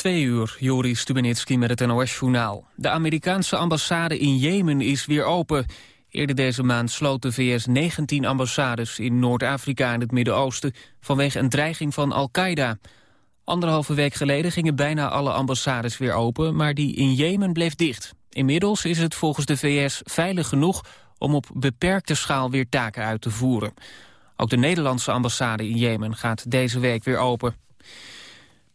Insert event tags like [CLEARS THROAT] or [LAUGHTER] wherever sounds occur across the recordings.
twee uur, Joris Stubenitski met het NOS-journaal. De Amerikaanse ambassade in Jemen is weer open. Eerder deze maand sloot de VS 19 ambassades in Noord-Afrika en het Midden-Oosten... vanwege een dreiging van Al-Qaeda. Anderhalve week geleden gingen bijna alle ambassades weer open... maar die in Jemen bleef dicht. Inmiddels is het volgens de VS veilig genoeg om op beperkte schaal weer taken uit te voeren. Ook de Nederlandse ambassade in Jemen gaat deze week weer open.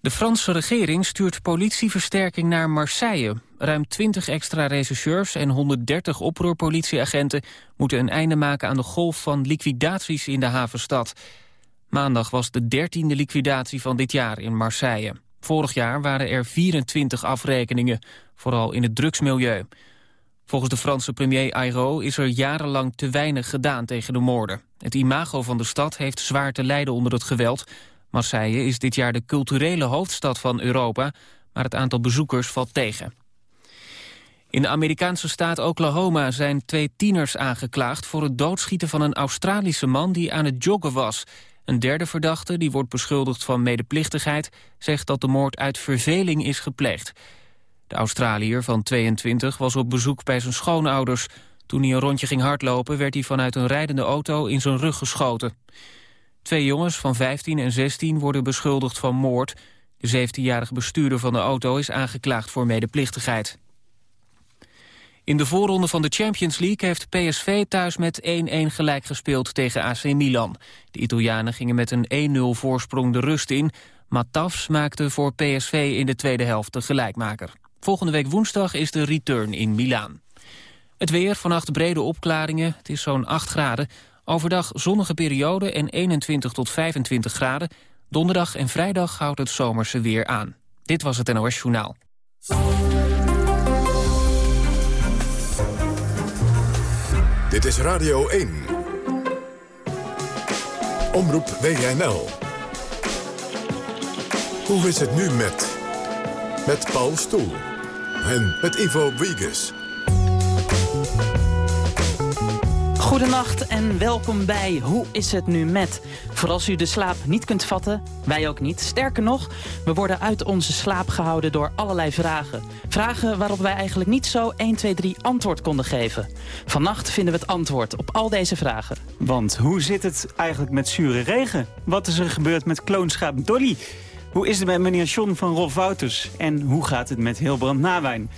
De Franse regering stuurt politieversterking naar Marseille. Ruim 20 extra rechercheurs en 130 oproerpolitieagenten... moeten een einde maken aan de golf van liquidaties in de havenstad. Maandag was de dertiende liquidatie van dit jaar in Marseille. Vorig jaar waren er 24 afrekeningen, vooral in het drugsmilieu. Volgens de Franse premier Ayrault is er jarenlang te weinig gedaan tegen de moorden. Het imago van de stad heeft zwaar te lijden onder het geweld... Marseille is dit jaar de culturele hoofdstad van Europa, maar het aantal bezoekers valt tegen. In de Amerikaanse staat Oklahoma zijn twee tieners aangeklaagd... voor het doodschieten van een Australische man die aan het joggen was. Een derde verdachte, die wordt beschuldigd van medeplichtigheid... zegt dat de moord uit verveling is gepleegd. De Australiër van 22 was op bezoek bij zijn schoonouders. Toen hij een rondje ging hardlopen... werd hij vanuit een rijdende auto in zijn rug geschoten. Twee jongens van 15 en 16 worden beschuldigd van moord. De 17-jarige bestuurder van de auto is aangeklaagd voor medeplichtigheid. In de voorronde van de Champions League heeft PSV thuis met 1-1 gelijk gespeeld tegen AC Milan. De Italianen gingen met een 1-0 voorsprong de rust in. Matafs maakte voor PSV in de tweede helft de gelijkmaker. Volgende week woensdag is de return in Milaan. Het weer, vannacht brede opklaringen, het is zo'n 8 graden. Overdag zonnige periode en 21 tot 25 graden. Donderdag en vrijdag houdt het zomerse weer aan. Dit was het NOS Journaal. Dit is Radio 1. Omroep WNL. Hoe is het nu met... Met Paul Stoel. En met Ivo Wiegers. Goedenacht en welkom bij Hoe is het nu met? Voor als u de slaap niet kunt vatten, wij ook niet. Sterker nog, we worden uit onze slaap gehouden door allerlei vragen. Vragen waarop wij eigenlijk niet zo 1, 2, 3 antwoord konden geven. Vannacht vinden we het antwoord op al deze vragen. Want hoe zit het eigenlijk met zure regen? Wat is er gebeurd met kloonschaap Dolly? Hoe is het met meneer John van Rolf Wouters? En hoe gaat het met Hilbrand Nawijn?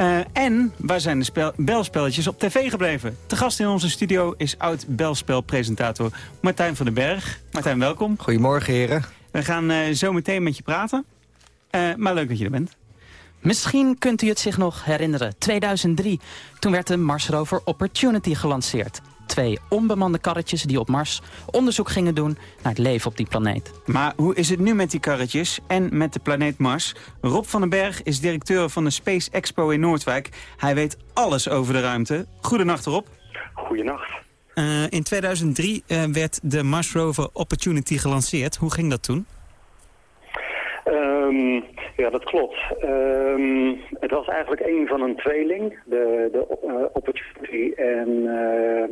Uh, en waar zijn de spel belspelletjes op tv gebleven? Te gast in onze studio is oud-belspelpresentator Martijn van den Berg. Martijn, welkom. Goedemorgen, heren. We gaan uh, zo meteen met je praten. Uh, maar leuk dat je er bent. Misschien kunt u het zich nog herinneren. 2003, toen werd de Mars Rover Opportunity gelanceerd twee onbemande karretjes die op Mars onderzoek gingen doen naar het leven op die planeet. Maar hoe is het nu met die karretjes en met de planeet Mars? Rob van den Berg is directeur van de Space Expo in Noordwijk. Hij weet alles over de ruimte. Goedenacht Rob. Goedenacht. Uh, in 2003 uh, eh, werd de Mars Rover Opportunity gelanceerd. Hoe ging dat toen? Um, ja, dat klopt. Um, het was eigenlijk een van een tweeling, de, de uh, Opportunity en uh,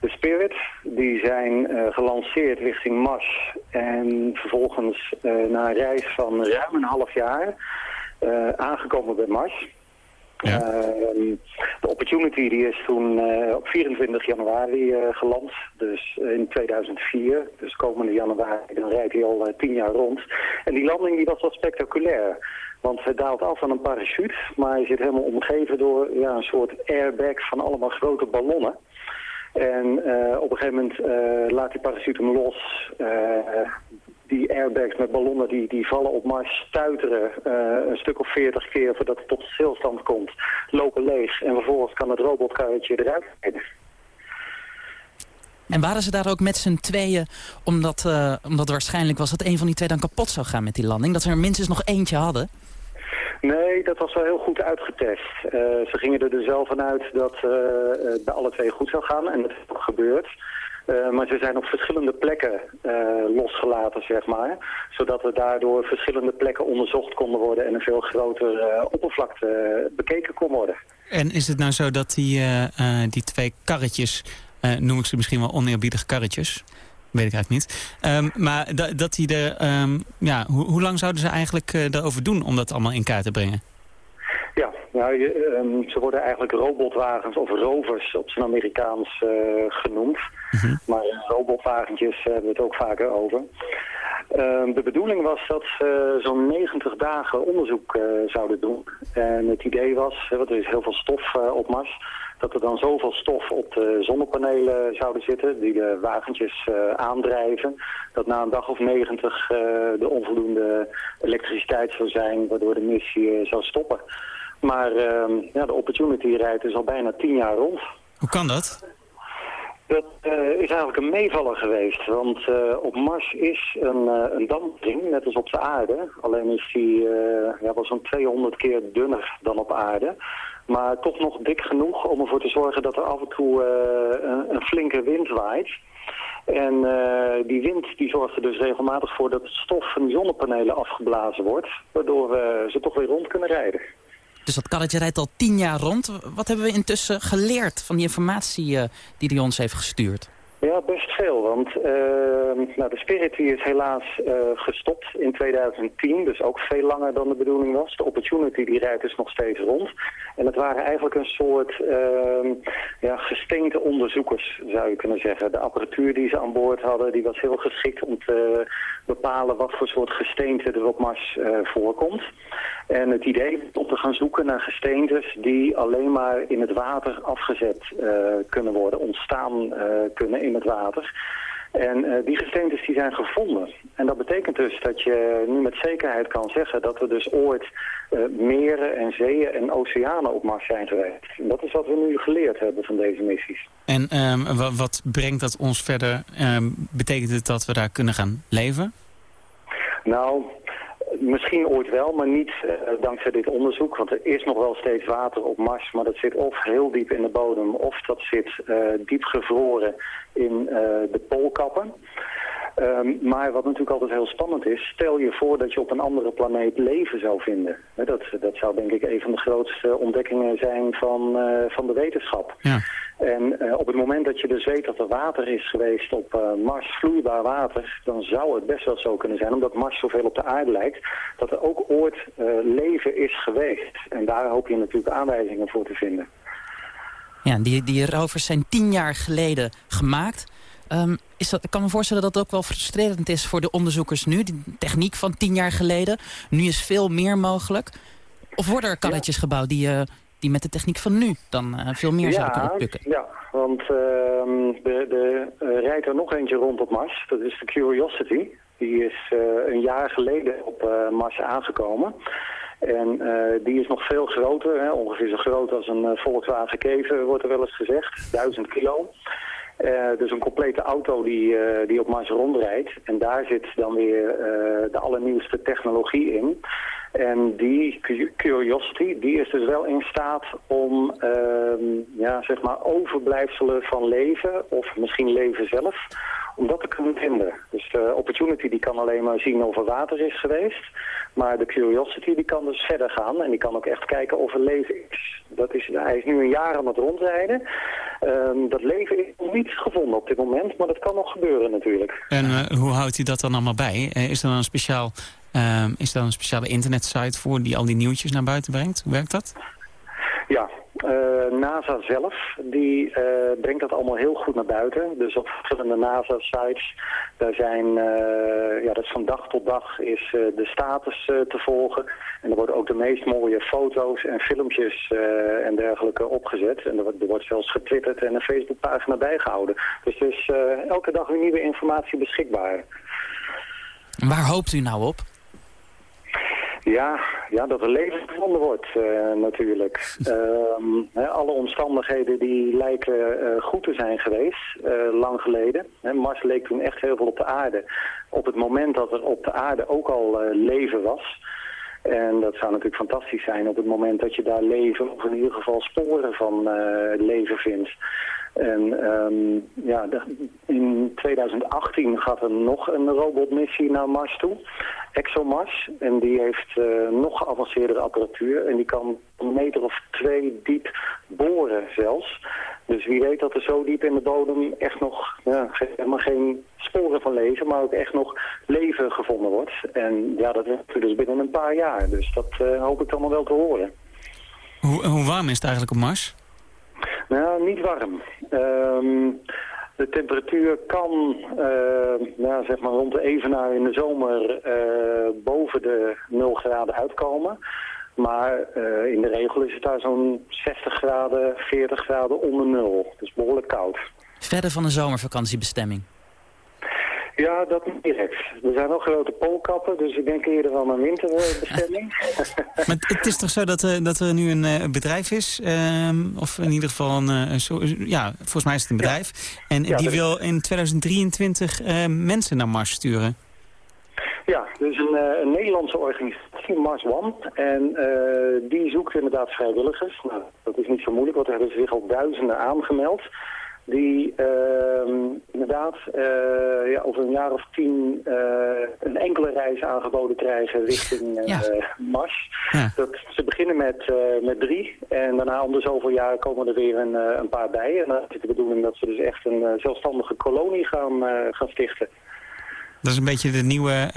de Spirit. Die zijn uh, gelanceerd richting Mars en vervolgens na een reis van ruim een half jaar aangekomen bij Mars. Ja. Ehm, de Opportunity die is toen uh, op 24 januari uh, geland, dus in 2004. Dus komende januari, dan rijdt hij al tien jaar rond. En die landing die was wel spectaculair. Want hij daalt af van een parachute, maar hij zit helemaal omgeven door ja, een soort airbag van allemaal grote ballonnen. En op een gegeven moment laat die parachute hem los die airbags met ballonnen die, die vallen op Mars stuiteren uh, een stuk of veertig keer voordat het tot stilstand komt, lopen leeg en vervolgens kan het robotkarretje eruit. En waren ze daar ook met z'n tweeën, omdat, uh, omdat waarschijnlijk was dat een van die twee dan kapot zou gaan met die landing, dat ze er minstens nog eentje hadden? Nee, dat was wel heel goed uitgetest. Uh, ze gingen er dus zelf vanuit dat uh, bij alle twee goed zou gaan en dat is ook gebeurd. Maar ze zijn op verschillende plekken losgelaten, zeg maar. Zodat er daardoor verschillende plekken onderzocht konden worden... en een veel groter uh, oppervlakte bekeken kon worden. En is het nou zo dat die, die twee karretjes, noem ik ze misschien wel oneerbiedige karretjes... weet ik eigenlijk niet. Ehm, maar dat hij er... Um, ja, hoe lang zouden ze eigenlijk uh, erover doen om dat allemaal in kaart te brengen? Ja, nou, je, ze worden eigenlijk robotwagens of rovers op zijn Amerikaans genoemd. Mhm. Maar robotwagentjes hebben we het ook vaker over. Ehm, de bedoeling was dat ze zo'n 90 dagen onderzoek zouden doen. En het idee was, want er is heel veel stof op Mars, dat er dan zoveel stof op de zonnepanelen zouden zitten die de wagentjes uh, aandrijven. Dat na een dag of 90 de onvoldoende elektriciteit zou zijn, waardoor de missie zou stoppen. Maar ehm, ja, de Opportunity rijdt dus al bijna 10 jaar rond. Hoe kan dat? Dat uh, is eigenlijk een meevaller geweest, want uh, op Mars is een, uh, een dampkring, net als op de aarde. Alleen is die ja, wel zo'n 200 keer dunner dan op aarde. Maar toch nog dik genoeg om ervoor te zorgen dat er af en toe een, een, flinke wind waait. En die wind die zorgt er dus regelmatig voor dat het stof van die zonnepanelen afgeblazen wordt. Waardoor ze toch weer rond kunnen rijden. Dus dat karretje rijdt al tien jaar rond. Wat hebben we intussen geleerd van die informatie uh, die hij ons heeft gestuurd? Ja, best veel. Want uh, nou, de Spirit is helaas uh, gestopt in 2010. Dus ook veel langer dan de bedoeling was. De Opportunity die rijdt dus nog steeds rond. En het waren eigenlijk een soort uh, ja, gesteente onderzoekers, zou je kunnen zeggen. De apparatuur die ze aan boord hadden, die was heel geschikt om te bepalen wat voor soort gesteente er op Mars uh, voorkomt. En het idee om te gaan zoeken naar gesteentes die alleen maar in het water afgezet uh, kunnen worden, ontstaan kunnen in het water. En uh, die gesteentes die zijn gevonden. En dat betekent dus dat je nu met zekerheid kan zeggen dat er dus ooit uh, meren en zeeën en oceanen op Mars zijn geweest. En dat is wat we nu geleerd hebben van deze missies. En um, wat brengt dat ons verder? Um, betekent het dat we daar kunnen gaan leven? Nou, Misschien ooit wel, maar niet uh, dankzij dit onderzoek. Want er is nog wel steeds water op Mars, maar dat zit of heel diep in de bodem... of dat zit uh, diep gevroren in uh, de poolkappen. Um, maar wat natuurlijk altijd heel spannend is, stel je voor dat je op een andere planeet leven zou vinden. Dat, dat zou denk ik een van de grootste ontdekkingen zijn van, uh, van de wetenschap. Ja. En uh, op het moment dat je dus weet dat er water is geweest op uh, Mars, vloeibaar water, dan zou het best wel zo kunnen zijn, omdat Mars zoveel op de aarde lijkt, dat er ook ooit leven is geweest. En daar hoop je natuurlijk aanwijzingen voor te vinden. Ja, die, die rovers zijn tien jaar geleden gemaakt. Um, is dat, ik kan me voorstellen dat het ook wel frustrerend is voor de onderzoekers nu. Die techniek van tien jaar geleden. Nu is veel meer mogelijk. Of worden er kalletjes gebouwd die, uh, die met de techniek van nu dan uh, veel meer ja, zouden kunnen pukken? Ja, want de, de uh, rijdt er nog eentje rond op Mars. Dat is de Curiosity. Die is een jaar geleden op Mars aangekomen. En uh, die is nog veel groter, hè, ongeveer zo groot als een uh, Volkswagen Kever, wordt er wel eens gezegd, 1000 kilo. Uh, dus een complete auto die, uh, die op Mars rondrijdt. En daar zit dan weer uh, de allernieuwste technologie in. En die Curiosity, die is dus wel in staat om ehm, ja, zeg maar overblijfselen van leven, of misschien leven zelf, om dat te kunnen vinden. Dus de Opportunity die kan alleen maar zien of er water is geweest. Maar de Curiosity die kan dus verder gaan en die kan ook echt kijken of er leven is. Dat is hij is nu een jaar aan het rondrijden. Um, dat leven is nog niet gevonden op dit moment, maar dat kan nog gebeuren natuurlijk. En uh, hoe houdt u dat dan allemaal bij? Uh, is er dan een speciaal... Uh, is er een speciale internetsite voor die al die nieuwtjes naar buiten brengt? Hoe werkt dat? Ja, uh, NASA zelf, die uh, brengt dat allemaal heel goed naar buiten. Dus op verschillende NASA-sites, daar zijn, uh, ja, dat is van dag tot dag is de status te volgen. En er worden ook de meest mooie foto's en filmpjes en dergelijke opgezet. En er wordt, er wordt zelfs getwitterd en een Facebookpagina bijgehouden. Dus er is elke dag weer nieuwe informatie beschikbaar. Waar hoopt u nou op? Ja, ja, dat er leven gevonden wordt uh, natuurlijk. Um, [LAUGHS] hè, alle omstandigheden die lijken uh, goed te zijn geweest, uh, lang geleden. Mars leek toen echt heel veel op de aarde. Op het moment dat er op de aarde ook al leven was. En dat zou natuurlijk fantastisch zijn op het moment dat je daar leven, of in ieder geval sporen van leven vindt. En um, ja, in 2018 gaat er nog een robotmissie naar Mars toe. ExoMars. En die heeft uh, nog geavanceerdere apparatuur. En die kan een meter of twee diep boren zelfs. Dus wie weet dat er zo diep in de bodem echt nog ja, helemaal geen sporen van leven, maar ook echt nog leven gevonden wordt. En ja, dat is dus binnen een paar jaar. Dus dat uh, hoop ik allemaal wel te horen. Hoe, hoe warm is het eigenlijk op Mars? Nou, niet warm. Um, de temperatuur kan uh, nou, zeg maar rond de evenaar in de zomer uh, boven de 0 graden uitkomen. Maar uh, in de regel is het daar zo'n 60 graden, 40 graden onder nul. Dus behoorlijk koud. Verder van een zomervakantiebestemming? Ja, dat niet direct. Er zijn wel grote poolkappen, dus ik denk eerder aan een winterbestemming. [LAUGHS] maar het is toch zo dat, uh, dat er nu een uh, bedrijf is, uh, of in ieder geval een, uh, zo, ja, volgens mij is het een bedrijf. Ja. En ja, die wil in 2023 mensen naar Mars sturen. Ja, dus een, een Nederlandse organisatie, Mars One. En die zoekt inderdaad vrijwilligers. Nou, dat is niet zo moeilijk, want er hebben zich al duizenden aangemeld die uh, inderdaad uh, ja, over een jaar of tien uh, een enkele reis aangeboden krijgen richting ja. Mars. Ja. Dat, ze beginnen met, met drie en daarna om de zoveel jaar komen er weer een, een paar bij. En dan is de bedoeling dat ze dus echt een zelfstandige kolonie gaan, gaan stichten. Dat is een beetje de nieuwe,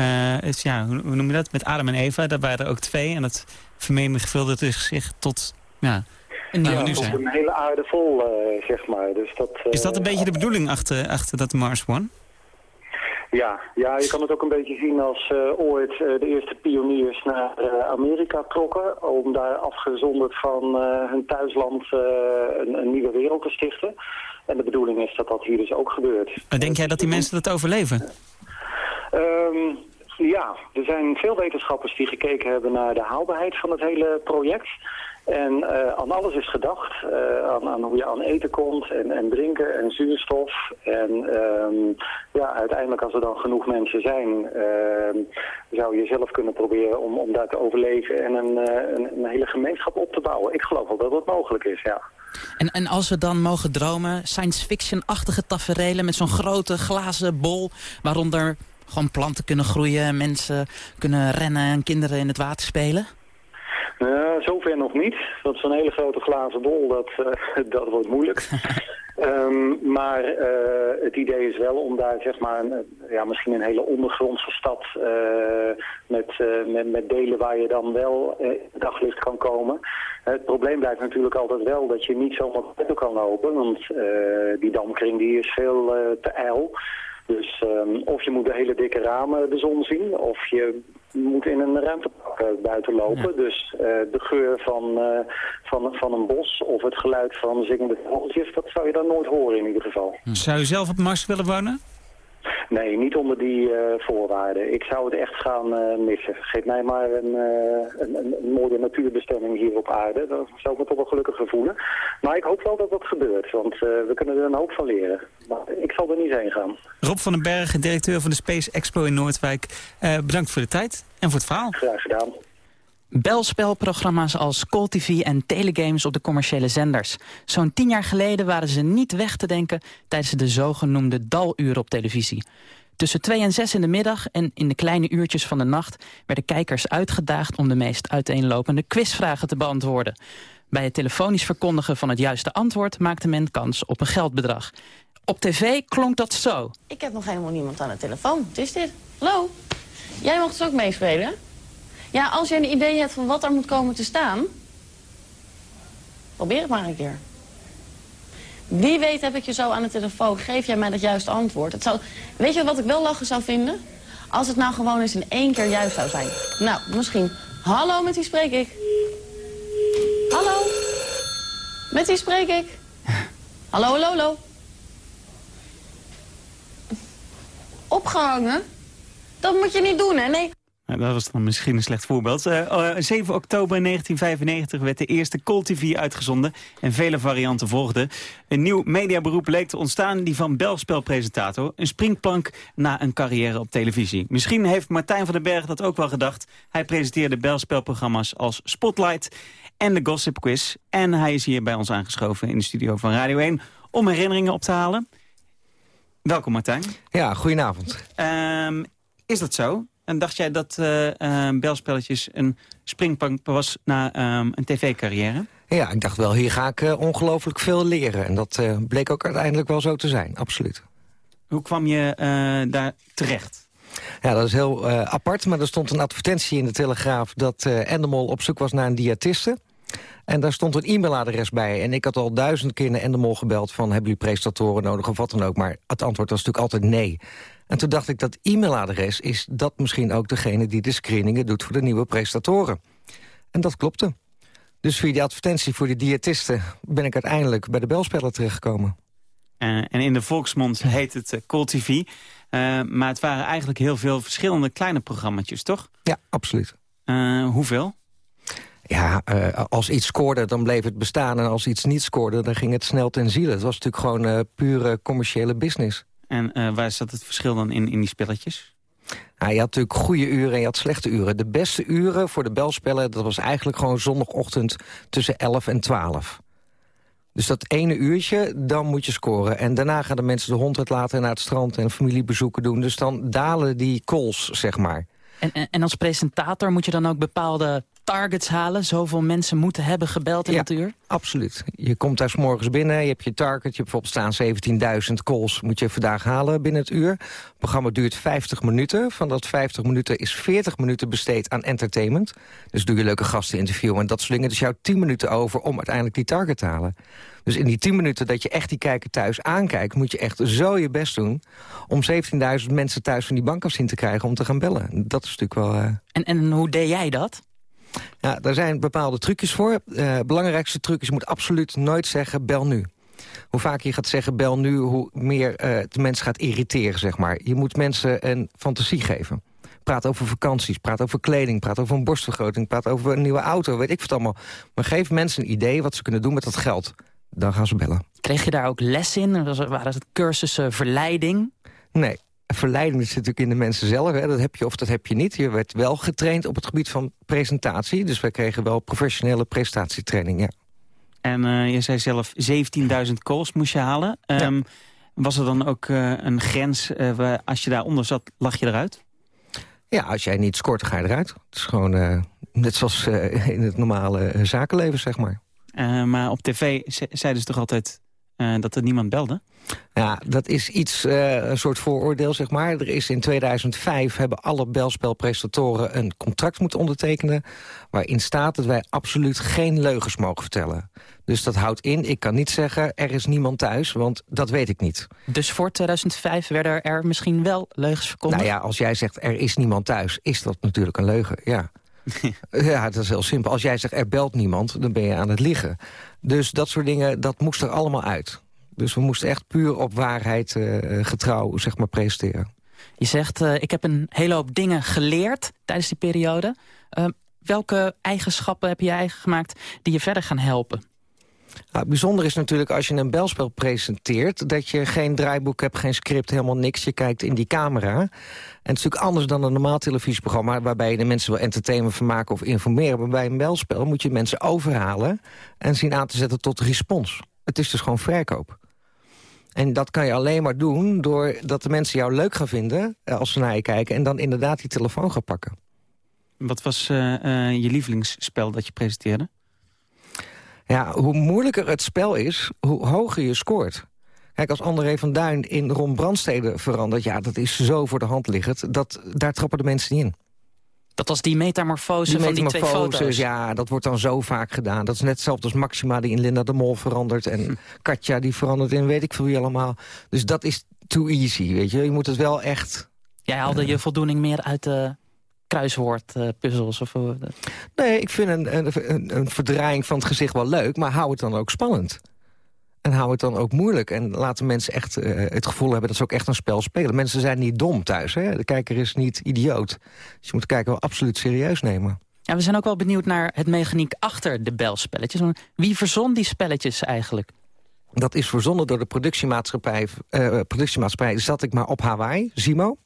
is, ja, hoe, hoe noem je dat, met Adam en Eva. Daar waren er ook twee en dat vermenigvuldigde zich tot... Ja, en ja, nu zijn. een hele aarde vol, uh, zeg maar. Dus dat, uh, is dat een beetje de bedoeling achter, achter dat Mars One? Ja, ja, je kan het ook een beetje zien als uh, ooit de eerste pioniers naar Amerika trokken... om daar afgezonderd van hun thuisland een, een, nieuwe wereld te stichten. En de bedoeling is dat dat hier dus ook gebeurt. Maar denk jij dat die mensen dat overleven? Um, ja, er zijn veel wetenschappers die gekeken hebben naar de haalbaarheid van het hele project... En uh, aan alles is gedacht, uh, aan, aan, hoe je aan eten komt en, en drinken en zuurstof. En um, ja, uiteindelijk als er dan genoeg mensen zijn, uh, zou je zelf kunnen proberen om, om daar te overleven en een, uh, een, een, hele gemeenschap op te bouwen. Ik geloof wel dat dat mogelijk is, ja. En, en als we dan mogen dromen, science fiction-achtige taferelen met zo'n grote glazen bol, waaronder gewoon planten kunnen groeien, mensen kunnen rennen en kinderen in het water spelen? Uh, zover nog niet. Dat is een hele grote glazen bol, dat, uh, [LAUGHS] dat wordt moeilijk. um, [LAUGHS] maar uh, het idee is wel om daar zeg maar, een, ja, misschien een hele ondergrondse stad met, met, met delen waar je dan wel daglicht kan komen. het probleem blijft natuurlijk altijd wel dat je niet zomaar buiten kan lopen, want die damkring die is veel te ijl. Dus um, of je moet de hele dikke ramen de zon zien, of je moet in een ruimtepak uh, buiten lopen. Dus uh, de geur van, uh, van, van een bos of het geluid van zingende vogeltjes, dat zou je dan nooit horen in ieder geval. Zou je zelf op Mars willen wonen? Nee, niet onder die uh, voorwaarden. Ik zou het echt gaan uh, missen. Geef mij maar een, uh, een, een, mooie natuurbestemming hier op aarde. Dan zou ik me toch wel gelukkiger voelen. Maar ik hoop wel dat dat gebeurt, want we kunnen er een hoop van leren. Maar ik zal er niet heen gaan. Rob van den Berg, directeur van de Space Expo in Noordwijk. bedankt voor de tijd en voor het verhaal. Graag gedaan belspelprogramma's als Call TV en telegames op de commerciële zenders. Zo'n tien jaar geleden waren ze niet weg te denken tijdens de zogenoemde daluren op televisie. Tussen twee en zes in de middag en in de kleine uurtjes van de nacht... werden kijkers uitgedaagd om de meest uiteenlopende quizvragen te beantwoorden. Bij het telefonisch verkondigen van het juiste antwoord maakte men kans op een geldbedrag. Op tv klonk dat zo. Ik heb nog helemaal niemand aan de telefoon. Wat is dit? Hallo? Jij mocht dus ook meespelen? Ja, als je een idee hebt van wat er moet komen te staan... probeer het maar een keer. Wie weet heb ik je zo aan de telefoon, geef jij mij dat juiste antwoord. Het zou, weet je wat ik wel lachen zou vinden? Als het nou gewoon eens in één keer juist zou zijn. Nou, misschien. Hallo, met wie spreek ik? Hallo? Met wie spreek ik? Hallo, hallo? Opgehangen? Dat moet je niet doen, hè? Nee. Nou, dat was dan misschien een slecht voorbeeld. Uh, uh, 7 oktober 1995 werd de eerste Call TV uitgezonden en vele varianten volgden. Een nieuw mediaberoep leek te ontstaan, die van belspelpresentator. Een springplank na een carrière op televisie. Misschien heeft Martijn van den Berg dat ook wel gedacht. Hij presenteerde belspelprogramma's als Spotlight en de Gossip Quiz. En hij is hier bij ons aangeschoven in de studio van Radio 1 om herinneringen op te halen. Welkom Martijn. Ja, goedenavond. Um, is dat zo? En dacht jij dat uh, belspelletjes een springplank was naar um, een tv-carrière? Ja, ik dacht wel, hier ga ik uh, ongelooflijk veel leren. En dat uh, bleek ook uiteindelijk wel zo te zijn, absoluut. Hoe kwam je daar terecht? Ja, dat is heel apart, maar er stond een advertentie in de Telegraaf... dat Endemol op zoek was naar een diëtiste. En daar stond een e-mailadres bij. En ik had al duizend keer naar Endemol gebeld van... hebben jullie prestatoren nodig of wat dan ook? Maar het antwoord was natuurlijk altijd nee. En toen dacht ik, dat e-mailadres is dat misschien ook degene... die de screeningen doet voor de nieuwe prestatoren. En dat klopte. Dus via die advertentie voor de diëtisten... ben ik uiteindelijk bij de belspeler terechtgekomen. Uh, en in de volksmond heet het uh, Call TV. Uh, maar het waren eigenlijk heel veel verschillende kleine programma's, toch? Ja, absoluut. hoeveel? Ja, als iets scoorde, dan bleef het bestaan. En als iets niet scoorde, dan ging het snel ten ziele. Het was natuurlijk gewoon pure commerciële business. En waar zat het verschil dan in, in die spelletjes? Nou, je had natuurlijk goede uren en je had slechte uren. De beste uren voor de belspellen, dat was eigenlijk gewoon zondagochtend tussen 11 en 12. Dus dat ene uurtje, dan moet je scoren. En daarna gaan de mensen de hond uitlaten naar het strand en familiebezoeken doen. Dus dan dalen die calls, zeg maar. En, en, en als presentator moet je dan ook bepaalde targets halen? Zoveel mensen moeten hebben gebeld in ja, het uur? absoluut. Je komt daar s morgens binnen, je hebt je target. Je hebt bijvoorbeeld staan 17.000 calls moet je vandaag halen binnen het uur. Het programma duurt 50 minuten. Van dat 50 minuten is 40 minuten besteed aan entertainment. Dus doe je leuke gasten interviewen en dat soort dingen. Dus jou 10 minuten over om uiteindelijk die target te halen. Dus in die 10 minuten dat je echt die kijker thuis aankijkt... moet je echt zo je best doen om 17.000 mensen thuis van die bank af zien te krijgen... om te gaan bellen. Dat is natuurlijk wel... Uh... En, en hoe deed jij dat? Ja, daar zijn bepaalde trucjes voor. Uh, belangrijkste truc is, je moet absoluut nooit zeggen bel nu. Hoe vaker je gaat zeggen bel nu, hoe meer uh, de mensen gaat irriteren, zeg maar. Je moet mensen een fantasie geven. Praat over vakanties, praat over kleding, praat over een borstvergroting... praat over een nieuwe auto, weet ik wat allemaal. Maar geef mensen een idee wat ze kunnen doen met dat geld. Dan gaan ze bellen. Kreeg je daar ook les in? Waren het cursussen verleiding? Nee, verleiding zit natuurlijk in de mensen zelf. Hè. Dat heb je of dat heb je niet. Je werd wel getraind op het gebied van presentatie. Dus wij kregen wel professionele presentatietraining, ja. En uh, je zei zelf 17.000 calls moest je halen. Um, Was er dan ook uh, een grens, uh, waar, als je daaronder zat, lag je eruit? Ja, als jij niet scoort, ga je eruit. Het is gewoon net zoals in het normale zakenleven, zeg maar. maar op tv zeiden ze toch altijd dat er niemand belde? Ja, dat is iets, uh, een soort vooroordeel, zeg maar. Er is in 2005 hebben alle belspelprestatoren een contract moeten ondertekenen... waarin staat dat wij absoluut geen leugens mogen vertellen. Dus dat houdt in, ik kan niet zeggen, er is niemand thuis, want dat weet ik niet. Dus voor 2005 werden er misschien wel leugens verkondigd? Nou ja, als jij zegt, er is niemand thuis, is dat natuurlijk een leugen, ja. [LAUGHS] ja, dat is heel simpel. Als jij zegt, er belt niemand, dan ben je aan het liegen. Dus dat soort dingen, dat moest er allemaal uit. Dus we moesten echt puur op waarheid uh, getrouw zeg maar, presenteren. Je zegt, uh, ik heb een hele hoop dingen geleerd tijdens die periode. Uh, welke eigenschappen heb je eigen gemaakt die je verder gaan helpen? Nou, bijzonder is natuurlijk als je een belspel presenteert... dat je geen draaiboek hebt, geen script, helemaal niks. Je kijkt in die camera. En het is natuurlijk anders dan een normaal televisieprogramma... waarbij je de mensen wil entertainen, vermaken of informeren. Maar bij een belspel moet je mensen overhalen... en zien aan te zetten tot respons. Het is dus gewoon verkoop. En dat kan je alleen maar doen doordat de mensen jou leuk gaan vinden... Eh, als ze naar je kijken en dan inderdaad die telefoon gaan pakken. Wat was uh, uh, je lievelingsspel dat je presenteerde? Ja, hoe moeilijker het spel is, hoe hoger je scoort. Kijk, als André van Duin in Ron Brandstede verandert... ja, dat is zo voor de hand liggend, dat, daar trappen de mensen niet in. Dat was die metamorfose van die twee foto's. Ja, dat wordt dan zo vaak gedaan. Dat is net hetzelfde als Maxima die in Linda de Mol verandert... en hm. Katja die verandert in weet ik veel wie allemaal. Dus dat is too easy, weet je. Je moet het wel echt... Jij haalde je voldoening meer uit de kruiswoordpuzzels? of, uh, nee, ik vind een, een, een verdraaiing van het gezicht wel leuk... maar hou het dan ook spannend. En hou het dan ook moeilijk. En laten mensen echt uh, het gevoel hebben dat ze ook echt een spel spelen. Mensen zijn niet dom thuis. Hè? De kijker is niet idioot. Dus je moet de kijker wel absoluut serieus nemen. Ja, we zijn ook wel benieuwd naar het mechaniek achter de belspelletjes. Wie verzon die spelletjes eigenlijk? Dat is verzonnen door de productiemaatschappij. Uh, productiemaatschappij zat ik maar op Hawaii, Zimo.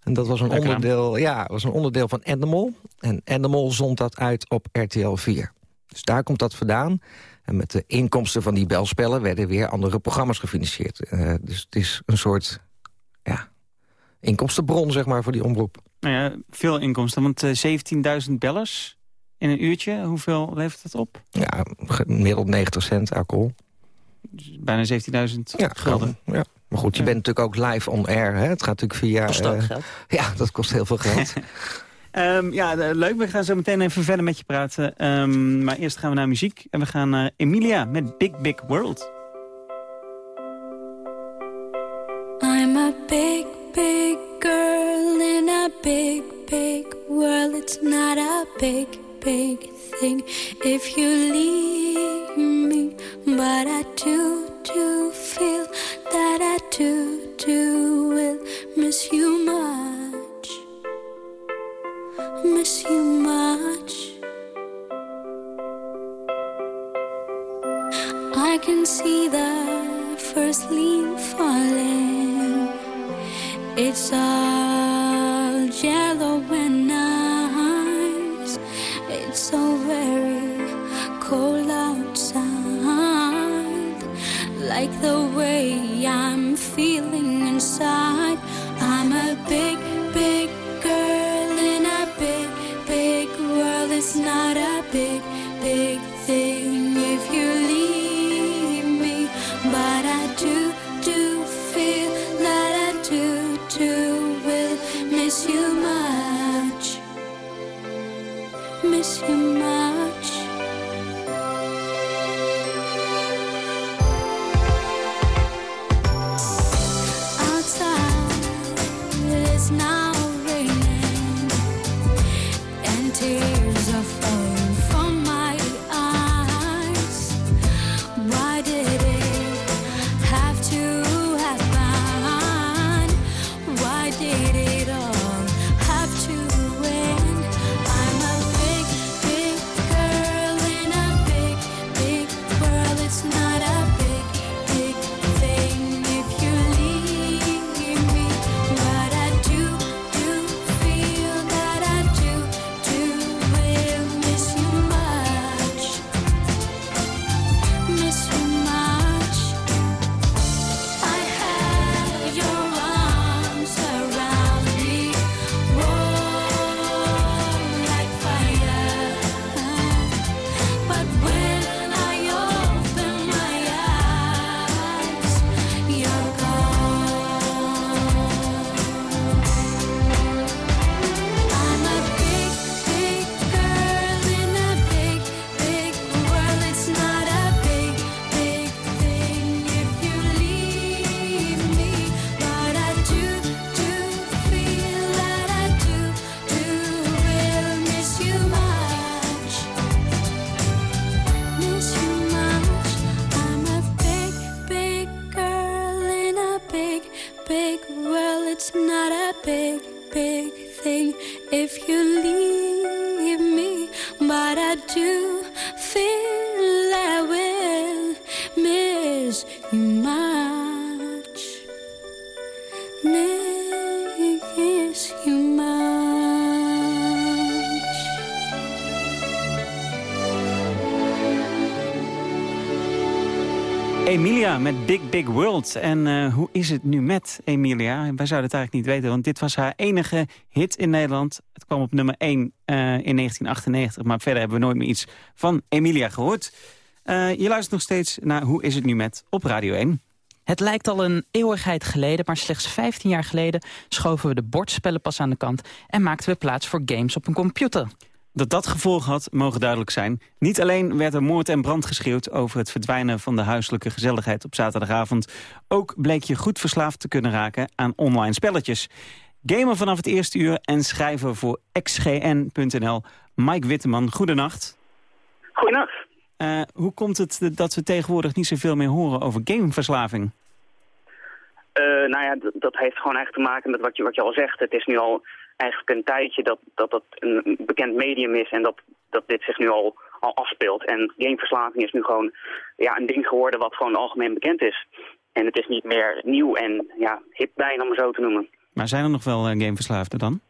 En dat was een, onderdeel, ja, was een onderdeel van Endemol. En Endemol zond dat uit op RTL 4. Dus daar komt dat vandaan. En met de inkomsten van die belspellen werden weer andere programma's gefinancierd. Uh, dus het is een soort ja, inkomstenbron, zeg maar, voor die omroep. Nou ja, veel inkomsten, want uh, 17.000 bellers in een uurtje, hoeveel levert dat op? Ja, gemiddeld 90 cent alcohol. Dus bijna 17.000 ja, gulden. Ja. Maar goed, je bent natuurlijk ook live on air. Hè? Het gaat natuurlijk via... Kost ook uh, geld. [LAUGHS] Ja, dat kost heel veel geld. um, [LAUGHS] ja, leuk. We gaan zo meteen even verder met je praten. Um, maar eerst gaan we naar muziek. En we gaan naar Emilia met Big Big World. I'm a big, big girl in a big, big world. It's not a big, big thing if you leave me. But I do, do feel that I do, do will miss you much. Miss you much. I can see the first leaf falling. It's all Like the Met Big Big World. En uh, hoe is het nu met Emilia? Wij zouden het eigenlijk niet weten, want dit was haar enige hit in Nederland. Het kwam op nummer 1 uh, in 1998, maar verder hebben we nooit meer iets van Emilia gehoord. Uh, je luistert nog steeds naar Hoe is het nu met op Radio 1. Het lijkt al een eeuwigheid geleden, maar slechts 15 jaar geleden... schoven we de bordspellen pas aan de kant en maakten we plaats voor games op een computer. Dat dat gevolg had, mogen duidelijk zijn. Niet alleen werd er moord en brand geschreeuwd over het verdwijnen van de huiselijke gezelligheid op zaterdagavond. Ook bleek je goed verslaafd te kunnen raken aan online spelletjes. Gamer vanaf het eerste uur en schrijver voor xgn.nl, Mike Witteman. Goedenacht. Goedenacht. Uh, hoe komt het dat we tegenwoordig niet zoveel meer horen over gameverslaving? Uh, nou ja, dat heeft gewoon eigenlijk te maken met wat je, wat je al zegt. Het is nu al eigenlijk een tijdje dat dat, dat een bekend medium is en dat, dat dit zich nu al, al afspeelt. En gameverslaving is nu gewoon ja, een ding geworden wat gewoon algemeen bekend is. En het is niet meer nieuw en ja, hip bijna om het zo te noemen. Maar zijn er nog wel uh, gameverslaafden dan?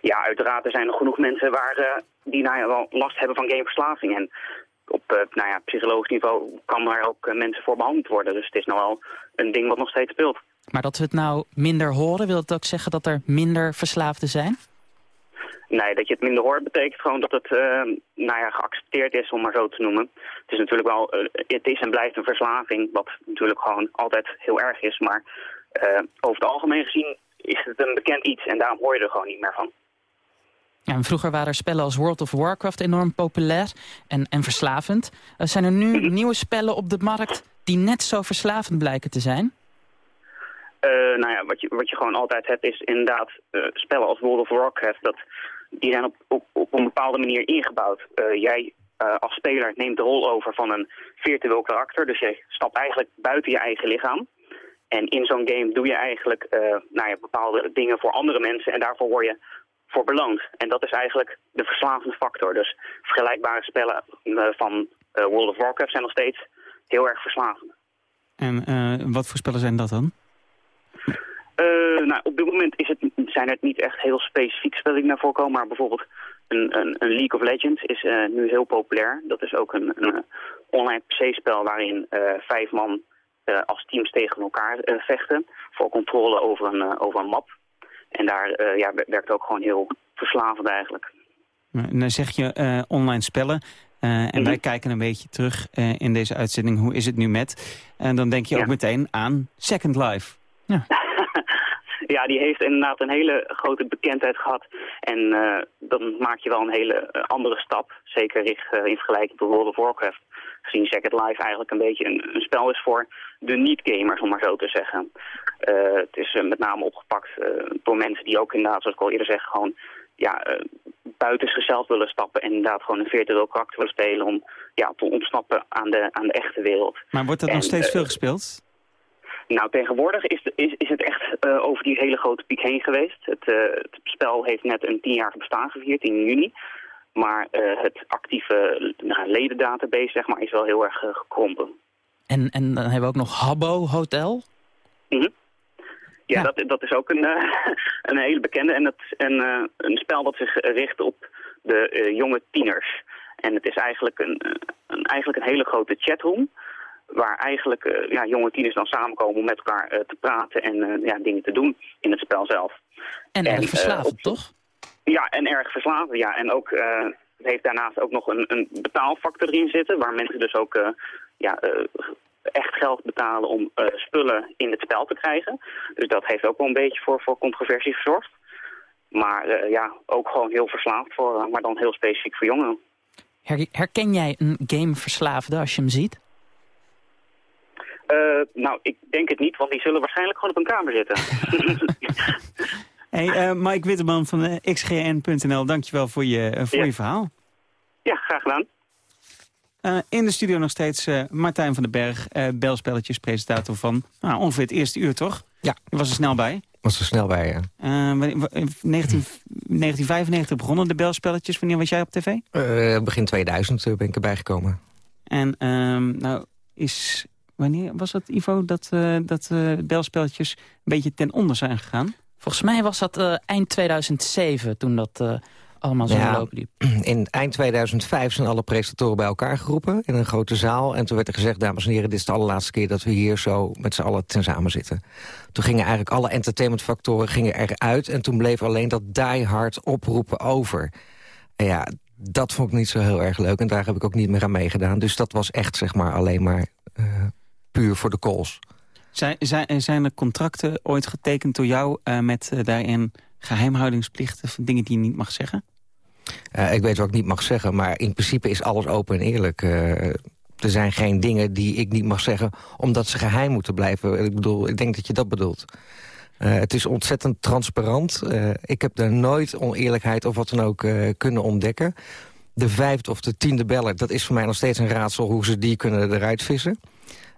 Ja, uiteraard. Er zijn nog genoeg mensen waar, uh, die nou ja, wel last hebben van gameverslaving. En op eh, nou ja, psychologisch niveau kan daar ook eh, mensen voor behandeld worden. Dus het is nou wel een ding wat nog steeds speelt. Maar dat we het nou minder horen, wil het ook zeggen dat er minder verslaafden zijn? Nee, dat je het minder hoort betekent gewoon dat het eh, nou ja, geaccepteerd is, om maar zo te noemen. Het is natuurlijk wel, eh, het is en blijft een verslaving, wat natuurlijk gewoon altijd heel erg is. Maar eh, over het algemeen gezien is het een bekend iets en daarom hoor je er gewoon niet meer van. Ja, en vroeger waren er spellen als World of Warcraft enorm populair en, en verslavend. Zijn er nu nieuwe spellen op de markt die net zo verslavend blijken te zijn? Eh, nou ja, wat je, wat je gewoon altijd hebt is inderdaad eh, spellen als World of Warcraft. Dat, die zijn op, op, op een bepaalde manier ingebouwd. Eh, jij als speler neemt de rol over van een virtueel karakter. Dus je stapt eigenlijk buiten je eigen lichaam. En in zo'n game doe je eigenlijk nou ja, bepaalde dingen voor andere mensen. En daarvoor word je voor beloond. En dat is eigenlijk de verslavende factor. Dus vergelijkbare spellen van World of Warcraft zijn nog steeds heel erg verslavend. En wat voor spellen zijn dat dan? Eh, nou, op dit moment is het, zijn het niet echt heel specifiek spellen die naar voren komen. Maar bijvoorbeeld een, een, een League of Legends is eh, nu heel populair. Dat is ook een, een eh, online PC-spel waarin eh, vijf man eh, als teams tegen elkaar eh, vechten. Voor controle over een, eh, over een map. En daar eh, ja, werkt ook gewoon heel verslavend eigenlijk. Nou, Dan zeg je eh, online spellen. eh, en wij kijken een beetje terug eh, in deze uitzending. Hoe is het nu met? En dan denk je ook meteen aan Second Life. ja, die heeft inderdaad een hele grote bekendheid gehad. En eh, dan maak je wel een hele eh, andere stap. Zeker richt, eh, in vergelijking met World of Warcraft. Gezien Second Life eigenlijk een beetje een, een spel is voor de niet-gamers, om maar zo te zeggen. Het is met name opgepakt door mensen die ook inderdaad, zoals ik al eerder zeg, gewoon ja, buiten zichzelf willen stappen. En inderdaad gewoon een virtueel karakter willen spelen om ja, te ontsnappen aan de, aan de echte wereld. Maar wordt dat En, nog steeds veel gespeeld? Nou, tegenwoordig is, de- is, is het echt eh, over die hele grote piek heen geweest. Het, eh, het spel heeft net een tienjarig bestaan gevierd in juni. Maar eh, het actieve nou, ledendatabase zeg maar, is wel heel erg gekrompen. En, en dan hebben we ook nog Habbo Hotel. Mhm. Ja, Ja. Dat, dat is ook een, [LAUGHS] een hele bekende. En dat is een, een spel dat zich richt op de jonge tieners. En het is eigenlijk een, een, eigenlijk een hele grote chatroom. Waar eigenlijk eh, ja, jonge tieners dan samenkomen om met elkaar eh, te praten en eh, ja, dingen te doen in het spel zelf. En, erg verslavend, op- toch? Ja, en erg verslaven, ja. En ook, het heeft daarnaast ook nog een, een betaalfactor erin zitten, waar mensen dus ook ja, echt geld betalen om spullen in het spel te krijgen. Dus dat heeft ook wel een beetje voor, voor controversie gezorgd. Maar ja, ook gewoon heel verslaafd, voor, maar dan heel specifiek voor jongeren. Her- herken jij een gameverslaafde als je hem ziet? Eh, nou, ik denk het niet, want die zullen waarschijnlijk gewoon op een kamer zitten. [LAUGHS] Hey, eh, Mike Witteman van eh, xgn.nl, dankjewel voor je, voor Ja. je verhaal. ja, graag gedaan. Eh, in de studio nog steeds eh, Martijn van den Berg, eh belspelletjes, presentator van nou, ongeveer het eerste uur, toch? Ja. Je was er snel bij. Was er snel bij, ja. Eh, wanneer- wa- in 19, 1995 begonnen de belspelletjes. Wanneer was jij op tv? Eh, begin 2000 ben ik erbij gekomen. En ehm, nou is... Wanneer was dat, Ivo, dat, eh dat eh, belspelletjes een beetje ten onder zijn gegaan? Volgens mij was dat eh, eind 2007 toen dat eh, allemaal zo Ja. lopen liep. [CLEARS THROAT] In eind 2005 zijn alle presentatoren bij elkaar geroepen in een grote zaal. En toen werd er gezegd, dames en heren, dit is de allerlaatste keer dat we hier zo met z'n allen tezamen zitten. Toen gingen eigenlijk alle entertainmentfactoren gingen eruit. En toen bleef alleen dat die hard oproepen over. En ja, dat vond ik niet zo heel erg leuk. En daar heb ik ook niet meer aan meegedaan. Dus dat was echt, zeg maar, alleen maar eh, puur voor de calls. Zijn, zijn, zijn er contracten ooit getekend door jou eh, met eh, daarin geheimhoudingsplichten van dingen die je niet mag zeggen? Eh, ik weet wat ik niet mag zeggen, maar in principe is alles open en eerlijk. Eh, er zijn geen dingen die ik niet mag zeggen, omdat ze geheim moeten blijven. Ik bedoel, ik denk dat je dat bedoelt. Eh, het is ontzettend transparant. Eh, ik heb daar nooit oneerlijkheid of wat dan ook eh, kunnen ontdekken. De vijfde of de tiende beller, dat is voor mij nog steeds een raadsel... hoe ze die kunnen eruit vissen.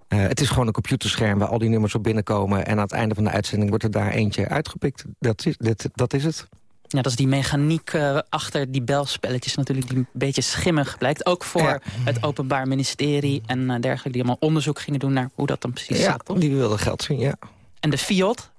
Eh, het is gewoon een computerscherm waar al die nummers op binnenkomen... en aan het einde van de uitzending wordt er daar eentje uitgepikt. Dat is, dat, dat is het. Ja, dat is die mechaniek eh, achter die belspelletjes natuurlijk die een beetje schimmig blijkt. Ook voor Ja. het Openbaar Ministerie en eh, dergelijke... die allemaal onderzoek gingen doen naar hoe dat dan precies Ja, zat, toch? die wilde geld zien, ja. En de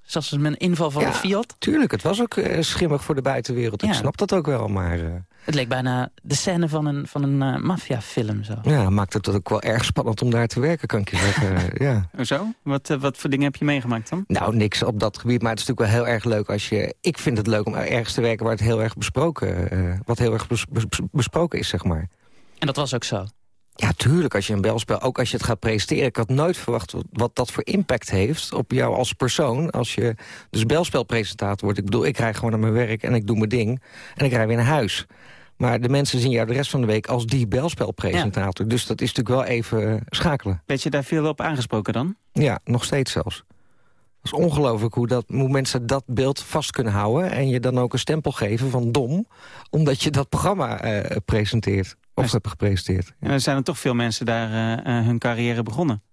Fiat, Zoals een inval van Ja. een Fiat. Tuurlijk, het was ook eh, schimmig voor de buitenwereld. Ik Ja. snap dat ook wel, maar... eh, Het leek bijna de scène van een, van een eh, maffiafilm. Zo. ja, maakt het ook wel erg spannend om daar te werken, kan ik je zeggen. [LAUGHS] ja. Zo? Wat, wat voor dingen heb je meegemaakt dan? Nou, niks op dat gebied, maar het is natuurlijk wel heel erg leuk als je... Ik vind het leuk om ergens te werken waar het heel erg besproken, eh, wat heel erg bes- bes- besproken is, zeg maar. En dat was ook zo. Ja, tuurlijk, als je een belspel, ook als je het gaat presenteren... ik had nooit verwacht wat, dat voor impact heeft op jou als persoon... als je dus belspelpresentator wordt. Ik bedoel, ik rij gewoon naar mijn werk en ik doe mijn ding... en ik rij weer naar huis. Maar de mensen zien jou de rest van de week als die belspelpresentator. Dus dat is natuurlijk wel even eh, schakelen. Werd je daar veel op aangesproken dan? Ja, nog steeds zelfs. Het is ongelooflijk hoe, dat, hoe mensen dat beeld vast kunnen houden... en je dan ook een stempel geven van dom... omdat je dat programma eh, presenteert. Of hebt gepresenteerd. En er zijn er toch veel mensen daar eh, eh, hun carrière begonnen.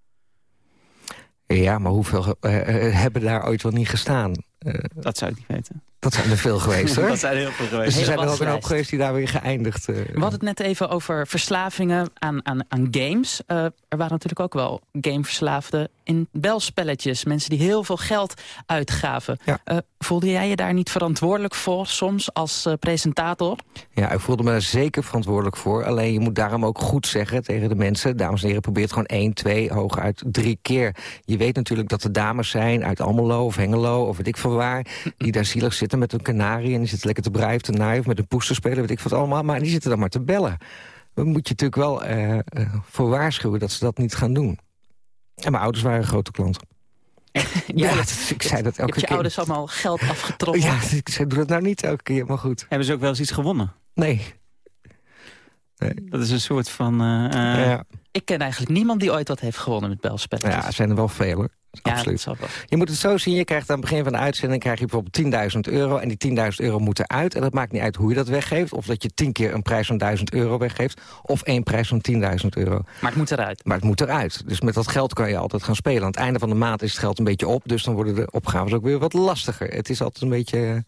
Ja, maar hoeveel eh, hebben daar ooit wel niet gestaan? Eh, Dat zou ik niet weten. dat zijn er veel geweest, hoor. [LAUGHS] Dat zijn er heel veel Dus geweest. er Hele zijn er ook een hoop geweest die daar weer geëindigd. eh. We hadden het net even over verslavingen aan, aan, aan games. Eh, er waren natuurlijk ook wel gameverslaafden in belspelletjes. Mensen die heel veel geld uitgaven. Ja. Eh, voelde jij je daar niet verantwoordelijk voor soms als presentator? Ja, ik voelde me daar zeker verantwoordelijk voor. Alleen je moet daarom ook goed zeggen tegen de mensen... dames en heren, probeer het gewoon één, twee, hooguit drie keer. Je weet natuurlijk dat er dames zijn uit Almelo of Hengelo... of weet ik van waar, die daar zielig zitten met een kanarie... en die zitten lekker te breien, te naaien of met een poes te spelen... weet ik wat allemaal, maar die zitten dan maar te bellen. Dan moet je natuurlijk wel eh, eh, voor waarschuwen dat ze dat niet gaan doen. En mijn ouders waren grote klanten. [LAUGHS] Ja, dat- [LAUGHS] ik zei dat Je elke hebt je keer. ouders allemaal geld afgetrokken. Ja, [LAUGHS] ik zei, doe dat nou niet elke keer, maar goed. Hebben ze ook wel eens iets gewonnen? Nee. Dat is een soort van... eh, eh, ja. Ik ken eigenlijk niemand die ooit wat heeft gewonnen met belspelletjes. ja, er zijn er wel vele. Ja, Absoluut. dat zal wel. Je moet het zo zien, je krijgt aan het begin van de uitzending... krijg je bijvoorbeeld 10.000 euro en die 10.000 euro moet eruit. En dat maakt niet uit hoe je dat weggeeft. Of dat je tien keer een prijs van 1000 euro weggeeft... of één prijs van 10.000 euro. Maar het moet eruit. Maar het moet eruit. Dus met dat geld kan je altijd gaan spelen. Aan het einde van de maand is het geld een beetje op... dus dan worden de opgaves ook weer wat lastiger. Het is altijd een beetje...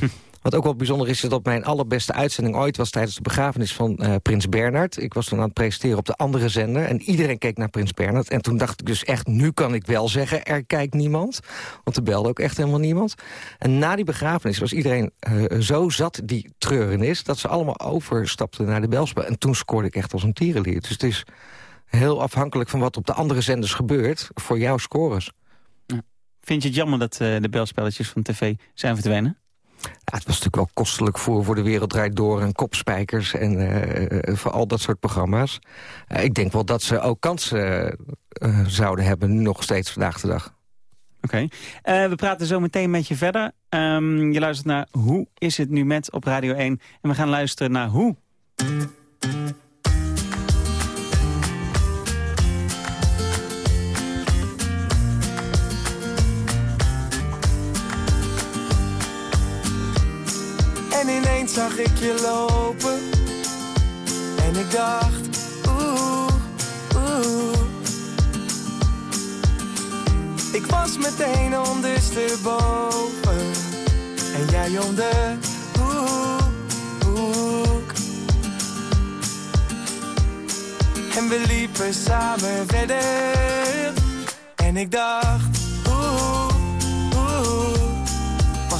[LAUGHS] Wat ook wel bijzonder is, is dat mijn allerbeste uitzending ooit was... tijdens de begrafenis van eh, Prins Bernhard. Ik was toen aan het presenteren op de andere zender... en iedereen keek naar Prins Bernhard. En toen dacht ik dus echt, nu kan ik wel zeggen... er kijkt niemand, want er belde ook echt helemaal niemand. En na die begrafenis was iedereen eh, zo zat die treurenis... dat ze allemaal overstapten naar de belspel. En toen scoorde ik echt als een tierenlier. Dus het is heel afhankelijk van wat op de andere zenders gebeurt... voor jouw scores. Vind je het jammer dat eh, de belspelletjes van tv zijn verdwenen? Het was natuurlijk wel kostelijk voor, voor de wereld draait door... en kopspijkers en eh, voor al dat soort programma's. Eh, ik denk wel dat ze ook kansen eh, zouden hebben, nog steeds vandaag de dag. Oké. Eh, we praten zo meteen met je verder. Ehm, je luistert naar Hoe is het nu met op Radio 1. En we gaan luisteren naar Hoe. En ineens zag ik je lopen. En ik dacht, oeh, oeh. Ik was meteen ondersteboven. En jij om de hoek, hoek. En we liepen samen verder. En ik dacht,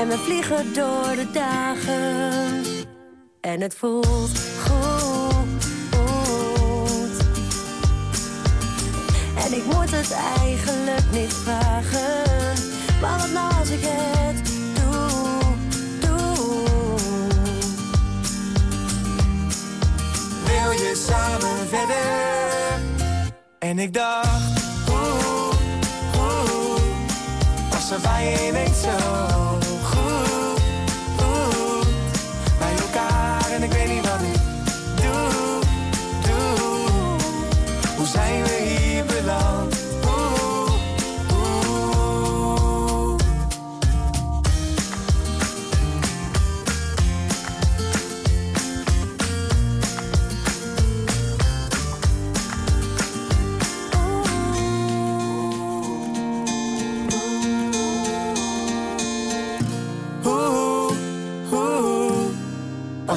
En we vliegen door de dagen. En het voelt goed. En ik moet het eigenlijk niet vragen. Maar wat nou als ik het doe, doe. Wil je samen verder? En ik dacht, oeh, oeh. Was er bij je zo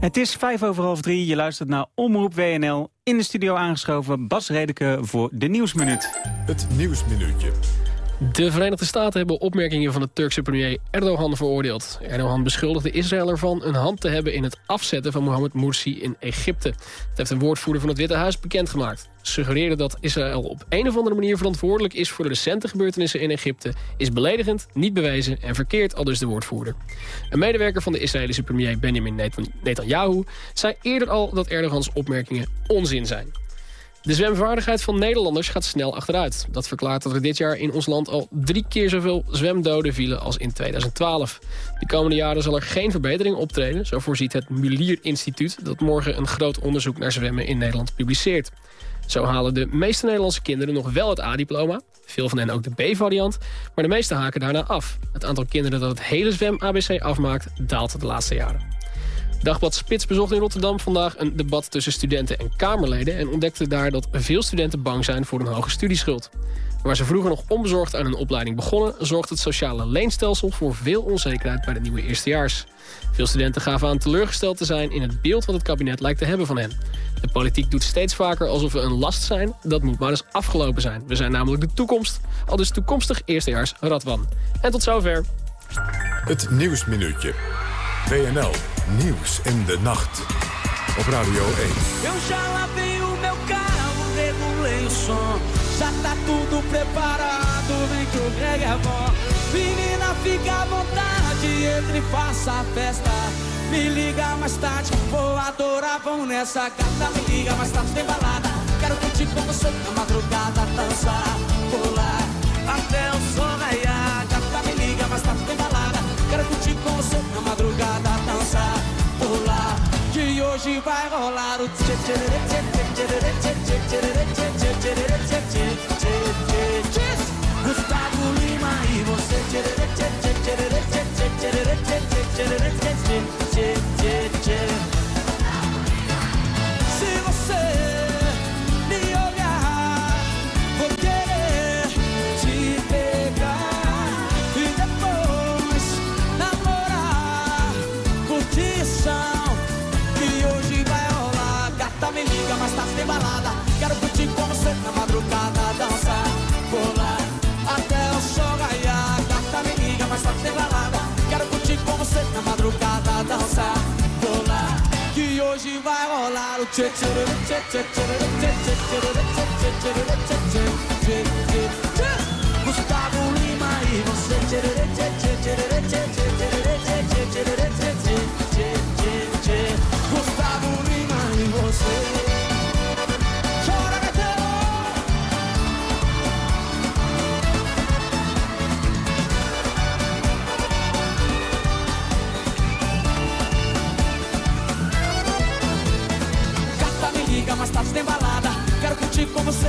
Het is vijf over half drie. Je luistert naar Omroep WNL. In de studio aangeschoven Bas Redeke voor de Nieuwsminuut. Het Nieuwsminuutje. De Verenigde Staten hebben opmerkingen van de Turkse premier Erdogan veroordeeld. Erdogan beschuldigde Israël ervan een hand te hebben in het afzetten van Mohammed Morsi in Egypte. Dat heeft een woordvoerder van het Witte Huis bekendgemaakt. Suggereerde dat Israël op een of andere manier verantwoordelijk is voor de recente gebeurtenissen in Egypte is beledigend, niet bewezen en verkeerd, al dus de woordvoerder. Een medewerker van de Israëlische premier Benjamin Netan- Netanyahu zei eerder al dat Erdogans opmerkingen onzin zijn. De zwemvaardigheid van Nederlanders gaat snel achteruit. Dat verklaart dat er dit jaar in ons land al drie keer zoveel zwemdoden vielen als in 2012. De komende jaren zal er geen verbetering optreden, zo voorziet het Mulier Instituut... dat morgen een groot onderzoek naar zwemmen in Nederland publiceert. Zo halen de meeste Nederlandse kinderen nog wel het A-diploma. Veel van hen ook de B-variant, maar de meeste haken daarna af. Het aantal kinderen dat het hele zwem-ABC afmaakt daalt de laatste jaren. Dagblad Spits bezocht in Rotterdam vandaag een debat tussen studenten en Kamerleden... en ontdekte daar dat veel studenten bang zijn voor een hoge studieschuld. Waar ze vroeger nog onbezorgd aan een opleiding begonnen... zorgt het sociale leenstelsel voor veel onzekerheid bij de nieuwe eerstejaars. Veel studenten gaven aan teleurgesteld te zijn in het beeld wat het kabinet lijkt te hebben van hen. De politiek doet steeds vaker alsof we een last zijn. Dat moet maar eens afgelopen zijn. We zijn namelijk de toekomst. Al dus toekomstig eerstejaars Radwan. En tot zover. Het Nieuwsminuutje. WNL. Nieuws in de nacht. Op Radio 1. Eu já lavei o meu carro, regulei o som. Já tá tudo preparado, vem que o reggae é bom. Menina, fica à vontade, entre e faça a festa. Me liga mais tarde, vou adorar, vão nessa gata. Me liga mais tarde, tem balada. Quero curtir com você na madrugada, dançar, pular. Até o sol raiar, gata, me liga mais tarde, tem balada. Quero curtir com você na madrugada, 요시 바이올라루 Gustavo Lima e você Gustavo Lima e você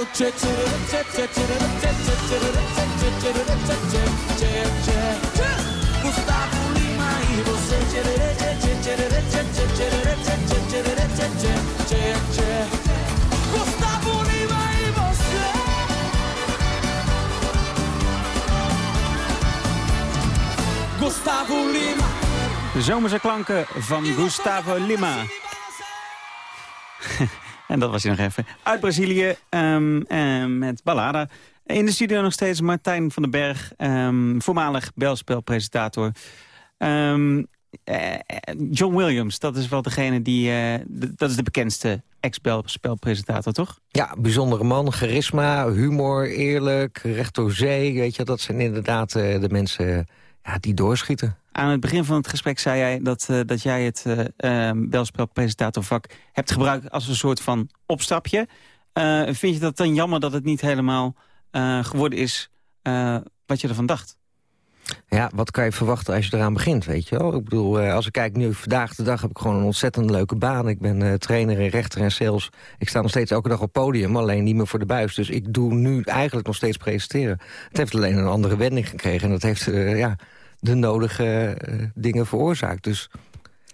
você tchê, tchê, tchê, tchê. Gustavo Lima e você. Gustavo Lima. De zomerse klanken van Gustavo Lima. En dat was hij nog even. Uit Brazilië ehm, eh, met Ballada. In de studio nog steeds Martijn van den Berg, ehm, voormalig belspelpresentator. Ehm, eh, John Williams, dat is wel degene die... eh, dat is de bekendste ex-belspelpresentator, toch? Ja, bijzondere man, charisma, humor, eerlijk, recht door zee. Weet je, dat zijn inderdaad eh, de mensen ja, die doorschieten. Aan het begin van het gesprek zei jij dat, eh, dat jij het eh, belspelpresentatorvak hebt gebruikt als een soort van opstapje. Eh, vind je dat dan jammer dat het niet helemaal geworden is wat je ervan dacht? Ja, wat kan je verwachten als je eraan begint, weet je wel? Ik bedoel, eh, als ik kijk nu, vandaag de dag heb ik gewoon een ontzettend leuke baan. Ik ben eh, trainer in rechter en sales. Ik sta nog steeds elke dag op podium, alleen niet meer voor de buis. Dus ik doe nu eigenlijk nog steeds presenteren. Het heeft alleen een andere wending gekregen. En dat heeft eh, ja, de nodige dingen veroorzaakt. Dus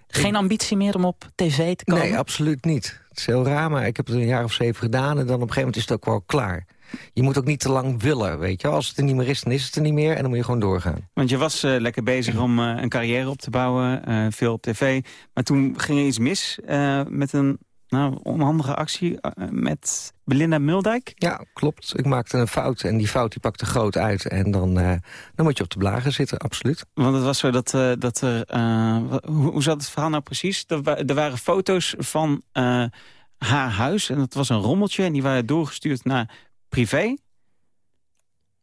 Geen ambitie meer om op tv te komen? Nee, absoluut niet. Het is heel raar, maar ik heb het een jaar of zeven gedaan... en dan op een gegeven moment is het ook wel klaar. Je moet ook niet te lang willen, weet je. Als het er niet meer is, dan is het er niet meer... en dan moet je gewoon doorgaan. Want je was eh, lekker bezig om eh, een carrière op te bouwen, eh, veel op tv. Maar toen ging er iets mis met een nou, onhandige actie met Belinda Muldijk. Ja, klopt. Ik maakte een fout en die fout die pakte groot uit... en dan, dan moet je op de blagen zitten, absoluut. Want het was zo dat, dat er... hoe, hoe zat het verhaal nou precies? Er, er waren foto's van haar huis en dat was een rommeltje... en die waren doorgestuurd naar privé.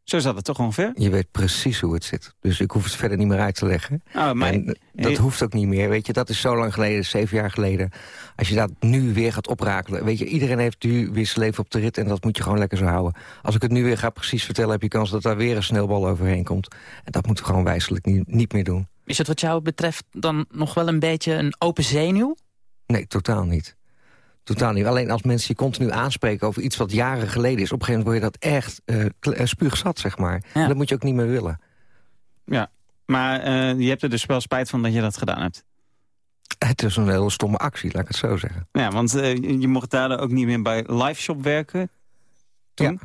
Zo zat het toch ongeveer? Je weet precies hoe het zit. Dus ik hoef het verder niet meer uit te leggen. Oh, maar, En dat hoeft ook niet meer, weet je. Dat is zo lang geleden, zeven jaar geleden. Als je dat nu weer gaat oprakelen... weet je, iedereen heeft nu weer zijn leven op de rit... en dat moet je gewoon lekker zo houden. Als ik het nu weer ga precies vertellen... heb je kans dat daar weer een sneeuwbal overheen komt. En dat moeten we gewoon wijselijk niet, niet meer doen. Is het wat jou betreft dan nog wel een beetje een open zenuw? Nee, totaal niet. Totaal niet. Alleen als mensen je continu aanspreken over iets wat jaren geleden is... op een gegeven moment word je dat echt eh, eh, spuugzat, zeg maar. En dat moet je ook niet meer willen. Ja, maar eh, je hebt er dus wel spijt van dat je dat gedaan hebt. Het is een hele stomme actie, laat ik het zo zeggen. Ja, want eh, je mocht daardoor ook niet meer bij Liveshop werken. Toen.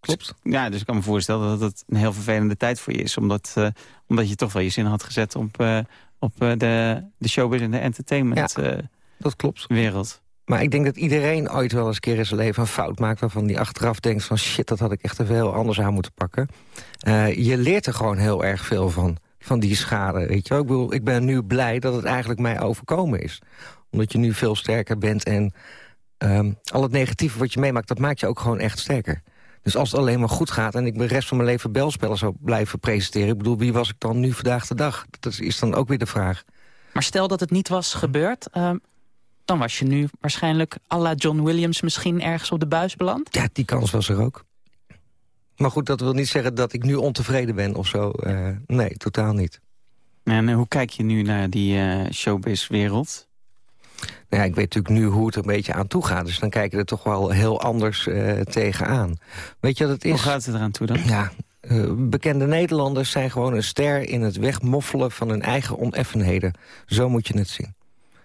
klopt. Ja, dus ik kan me voorstellen dat het een heel vervelende tijd voor je is. Omdat, eh, omdat je toch wel je zin had gezet op, eh, op eh, de, de showbiz en de entertainment eh, dat klopt. wereld. Maar ik denk dat iedereen ooit wel eens een keer in zijn leven een fout maakt... waarvan die achteraf denkt van shit, dat had ik echt even heel anders aan moeten pakken. Eh, je leert er gewoon heel erg veel van, van die schade. Weet je? Ik, bedoel, ik ben nu blij dat het eigenlijk mij overkomen is. Omdat je nu veel sterker bent en ehm, al het negatieve wat je meemaakt... dat maakt je ook gewoon echt sterker. Dus als het alleen maar goed gaat en ik de rest van mijn leven belspellen zou blijven presenteren... ik bedoel, wie was ik dan nu vandaag de dag? Dat is- dan ook weer de vraag. Maar stel dat het niet was gebeurd... eh, dan was je nu waarschijnlijk à la John Williams misschien ergens op de buis beland? Ja, die kans was er ook. Maar goed, dat wil niet zeggen dat ik nu ontevreden ben of zo. Eh, nee, totaal niet. En eh, hoe kijk je nu naar die eh, showbiz-wereld? Nou ja, ik weet natuurlijk nu hoe het er een beetje aan toe gaat. Dus dan kijk je er toch wel heel anders eh, tegenaan. Weet je wat het is? Hoe gaat het eraan toe dan? Ja, eh, bekende Nederlanders zijn gewoon een ster... in het wegmoffelen van hun eigen oneffenheden. Zo moet je het zien.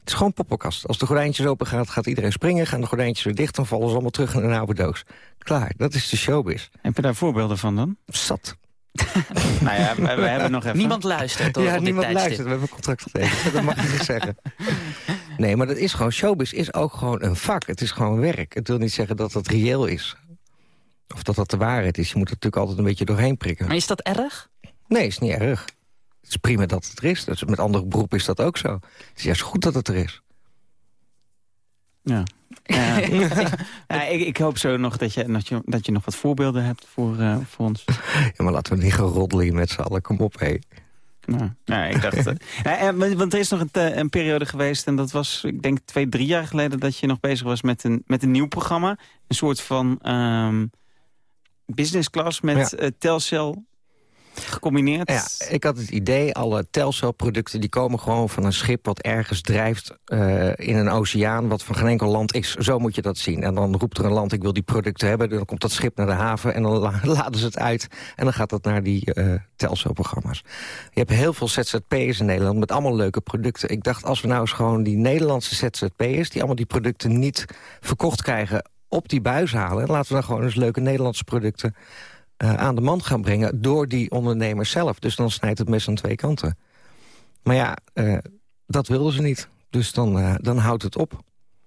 Het is gewoon poppenkast. Als de gordijntjes open gaat, gaat iedereen springen. Gaan de gordijntjes weer dicht, dan vallen ze allemaal terug in een oude doos. Klaar, dat is de showbiz. Heb je daar voorbeelden van dan? Zat. [LAUGHS] nou ja, we, we hebben nog even... Niemand luistert hoor, Ja, op dit niemand luistert. We hebben een contract getekend. [LAUGHS] dat mag je niet zeggen. Nee, maar dat is gewoon... Showbiz is ook gewoon een vak. Het is gewoon werk. Het wil niet zeggen dat het reëel is. Of dat dat de waarheid is. Je moet er natuurlijk altijd een beetje doorheen prikken. Maar is dat erg? Nee, is niet erg. Het is prima dat het er is. Dus met andere beroepen is dat ook zo. Het is juist goed dat het er is. [LAUGHS] Ja. Ja, ja, ik, ik hoop zo nog dat je, dat, je, dat je nog wat voorbeelden hebt voor, eh, voor ons. Ja, maar laten we niet gaan roddelen hier met z'n allen. Kom op, hé. Nou, ik dacht... eh, [LAUGHS] en- want- er is nog een, eh, een periode geweest... en dat was, ik denk, twee, drie jaar geleden... dat je nog bezig was met een, met een nieuw programma. Een soort van ehm, business class met Ja. Telcel gecombineerd. Ja, ik had het idee, alle Telcel-producten die komen gewoon van een schip... wat ergens drijft eh, in een oceaan, wat van geen enkel land is. Zo moet je dat zien. En dan roept er een land, ik wil die producten hebben. Dan komt dat schip naar de haven en dan la- [LAUGHS] laden ze het uit. En dan gaat dat naar die eh Telcel-programma's. Je hebt heel veel ZZP'ers in Nederland met allemaal leuke producten. Ik dacht, als we nou eens gewoon die Nederlandse ZZP'ers... die allemaal die producten niet verkocht krijgen op die buis halen... laten we dan gewoon eens leuke Nederlandse producten eh, aan de man gaan brengen... door die ondernemers zelf. Dus dan snijdt het mes aan twee kanten. Maar ja, eh, dat wilden ze niet. Dus dan, eh, dan houdt het op.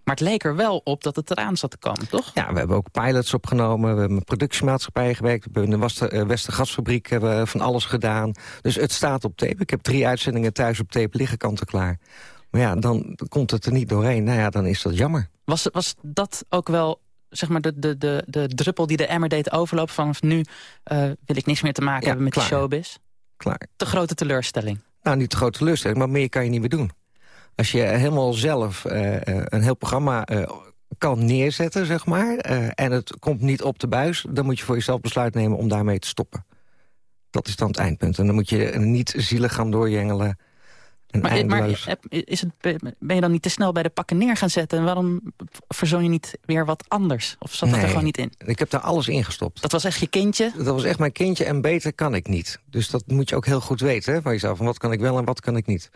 Maar het leek er wel op dat het eraan zat te komen, toch? Ja, we hebben ook pilots opgenomen. We hebben met productiemaatschappijen gewerkt. We hebben in de Westergasfabriek hebben we van alles gedaan. Dus het staat op tape. Ik heb drie uitzendingen thuis op tape liggen kanten klaar. Maar ja, dan komt het er niet doorheen. Nou ja, dan is dat jammer. Was, was dat ook wel zeg maar, de, de, de, de druppel die de emmer deed overlopen... van nu eh, wil ik niks meer te maken Ja, hebben met klaar. de showbiz? Klaar. Te grote teleurstelling. Nou, niet de grote teleurstelling, maar meer kan je niet meer doen. Als je helemaal zelf eh, eh, een heel programma kan neerzetten, zeg maar... en het komt niet op de buis... dan moet je voor jezelf besluit nemen om daarmee te stoppen. Dat is dan het eindpunt. En dan moet je niet zielig gaan doorjengelen... Maar, maar eindeloos. heb- is het, ben je dan niet te snel bij de pakken neer gaan zetten? En waarom verzon je niet weer wat anders? Of zat dat er gewoon niet in? Ik heb daar alles in gestopt. Dat was echt je kindje? Dat was echt mijn kindje en beter kan ik niet. Dus dat moet je ook heel goed weten hè, van jezelf. Van wat kan ik wel en wat kan ik niet.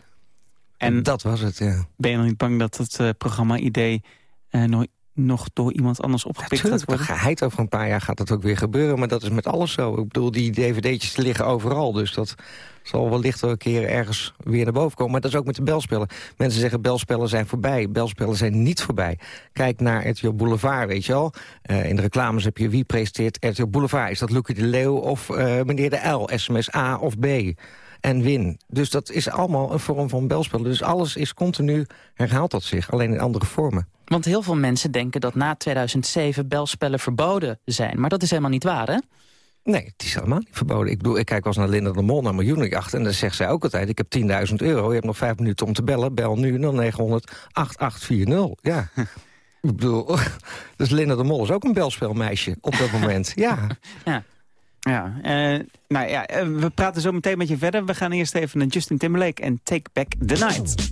En dat was het, ja. Ben je dan niet bang dat het eh, programma-idee eh, nog, nog door iemand anders opgepikt gaat worden? geheid over een paar jaar gaat dat ook weer gebeuren. Maar dat is met alles zo. Ik bedoel, die dvd'tjes liggen overal. Dus dat zal wellicht wel een keer ergens weer naar boven komen. Maar dat is ook met de belspellen. Mensen zeggen belspellen zijn voorbij. Belspellen zijn niet voorbij. Kijk naar RTL Boulevard, weet je wel. Eh, in de reclames heb je wie presenteert RTL Boulevard. Is dat Lucie de Leeuw of eh, meneer de L? SMS A of B? En win. Dus dat is allemaal een vorm van belspellen. Dus alles is continu, herhaalt dat zich. Alleen in andere vormen. Want heel veel mensen denken dat na 2007 belspellen verboden zijn. Maar dat is helemaal niet waar, hè? Nee, het is helemaal niet verboden. Ik bedoel, ik kijk wel eens naar Linda de Mol, naar miljoenenjacht... en dan zegt zij ook altijd, ik heb 10.000 euro... je hebt nog vijf minuten om te bellen, bel nu 0900 8840. Ja, [LAUGHS] ik bedoel, [LAUGHS] dus Linda de Mol is ook een belspelmeisje op dat moment. Ja, [LAUGHS] Ja. Ja, eh, nou ja, eh, we praten zo meteen met je verder. We gaan eerst even naar Justin Timberlake en Take Back the Night.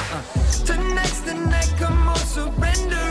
Surrender.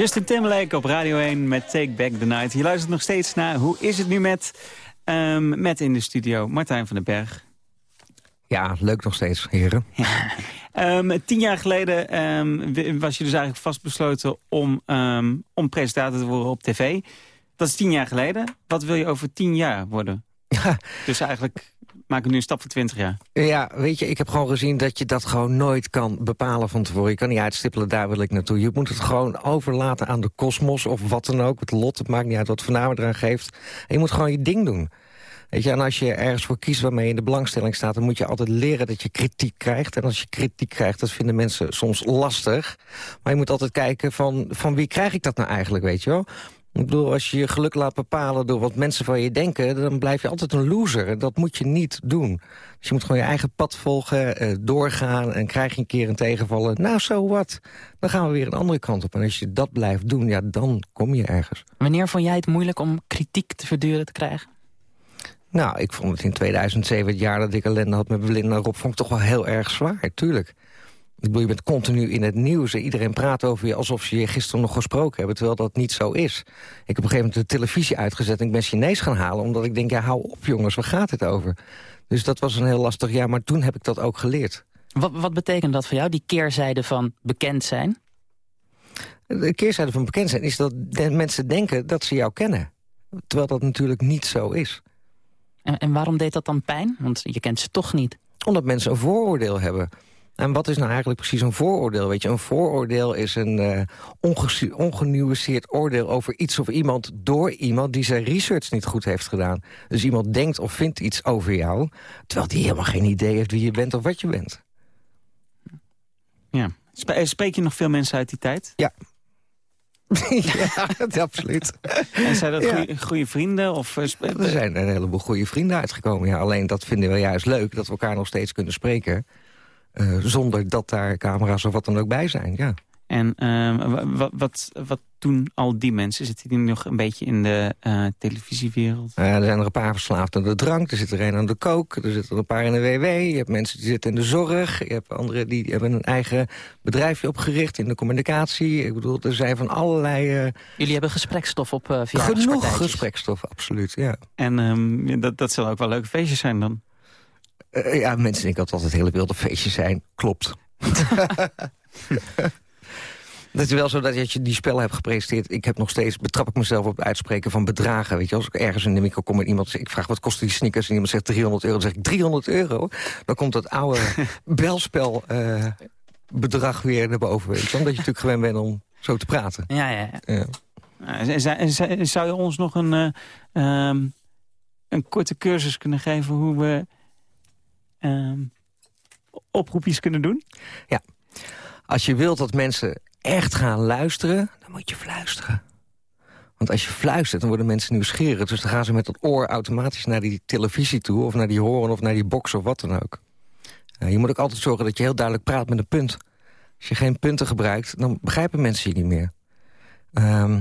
Justin Timberlake op Radio 1 met Take Back the Night. Je luistert nog steeds naar Hoe is het nu met... ehm, met in de studio Martijn van den Berg. Ja, leuk nog steeds, heren. Ehm, tien jaar geleden ehm, was je dus eigenlijk vastbesloten om, om presentator te worden op tv. Dat is tien jaar geleden. Wat wil je over tien jaar worden? Dus eigenlijk maak ik nu een stap voor twintig jaar. Ja, weet je, ik heb gewoon gezien dat je dat gewoon nooit kan bepalen van tevoren. Je kan niet uitstippelen, daar wil ik naartoe. Je moet het gewoon overlaten aan de kosmos of wat dan ook. Het lot, het maakt niet uit wat Namen eraan geeft. En je moet gewoon je ding doen. Weet je, en als je ergens voor kiest waarmee je in de belangstelling staat... dan moet je altijd leren dat je kritiek krijgt. En als je kritiek krijgt, dat vinden mensen soms lastig. Maar je moet altijd kijken van, van wie krijg ik dat nou eigenlijk, weet je wel? Ik bedoel, als je je geluk laat bepalen door wat mensen van je denken... dan blijf je altijd een loser. Dat moet je niet doen. Dus je moet gewoon je eigen pad volgen, eh, doorgaan... en krijg je een keer een tegenvallen. Nou, zo wat. Dan gaan we weer een andere kant op. En als je dat blijft doen, ja, dan kom je ergens. Wanneer vond jij het moeilijk om kritiek te verduren te krijgen? Nou, ik vond het in 2007, het jaar dat ik ellende had met Belinda Rob... vond ik toch wel heel erg zwaar, tuurlijk. Ik bedoel, je bent continu in het nieuws. en Iedereen praat over je alsof ze je gisteren nog gesproken hebben... terwijl dat niet zo is. Ik heb op een gegeven moment de televisie uitgezet... en ik ben Chinees gaan halen, omdat ik denk... ja, hou op jongens, waar gaat het over? Dus dat was een heel lastig jaar, maar toen heb ik dat ook geleerd. Wat, wat betekent dat voor jou, die keerzijde van bekend zijn? De keerzijde van bekend zijn is dat de mensen denken dat ze jou kennen. Terwijl dat natuurlijk niet zo is. En, en waarom deed dat dan pijn? Want je kent ze toch niet. Omdat mensen een vooroordeel hebben. En wat is nou eigenlijk precies een vooroordeel? Weet je, een vooroordeel is een ongesu- ongenuanceerd oordeel over iets of iemand... door iemand die zijn research niet goed heeft gedaan. Dus iemand denkt of vindt iets over jou... terwijl die helemaal geen idee heeft wie je bent of wat je bent. Ja. Eh, Spreek je nog veel mensen uit die tijd? Ja. [LAUGHS] ja, absoluut. En zijn dat Ja. goede vrienden? Of, eh, Er zijn een heleboel goede vrienden uitgekomen. Ja, alleen dat vinden we juist leuk, dat we elkaar nog steeds kunnen spreken... eh, zonder dat daar camera's of wat dan ook bij zijn, ja. En eh, wa- wat, wat doen al die mensen? Zitten die nog een beetje in de eh, televisiewereld? Eh, er zijn er een paar verslaafd aan de drank, er zit er een aan de kook... er zitten er een paar in de WW, je hebt mensen die zitten in de zorg... je hebt anderen die hebben een eigen bedrijfje opgericht in de communicatie. Ik bedoel, er zijn van allerlei... eh, Jullie hebben gesprekstof op uh, genoeg gesprekstof, absoluut, ja. En ehm, ja, dat, dat zullen ook wel leuke feestjes zijn dan? Eh, ja, mensen denken dat het altijd hele wilde feestjes zijn. Klopt. [LAUGHS] Dat is wel zo dat je die spellen hebt gepresenteerd. Ik heb nog steeds, betrap ik mezelf op het uitspreken van bedragen. Weet je, als ik ergens in de winkel kom en iemand zegt... ik vraag wat kosten die sneakers en iemand zegt 300 euro... dan zeg ik 300 euro. Dan komt dat oude [LAUGHS] belspel eh, bedrag weer naar boven. Weet je, omdat je natuurlijk gewend bent om zo te praten. Ja, ja, ja. Ja. Eh, zou- je ons nog een, eh, ehm, een korte cursus kunnen geven... hoe we oproepjes kunnen doen? Ja. Als je wilt dat mensen echt gaan luisteren, dan moet je fluisteren. Want als je fluistert, dan worden mensen nieuwsgierig. Dus dan gaan ze met dat oor automatisch naar die televisie toe... of naar die horen of naar die box of wat dan ook. Je moet ook altijd zorgen dat je heel duidelijk praat met een punt. Als je geen punten gebruikt, dan begrijpen mensen je niet meer. Ehm,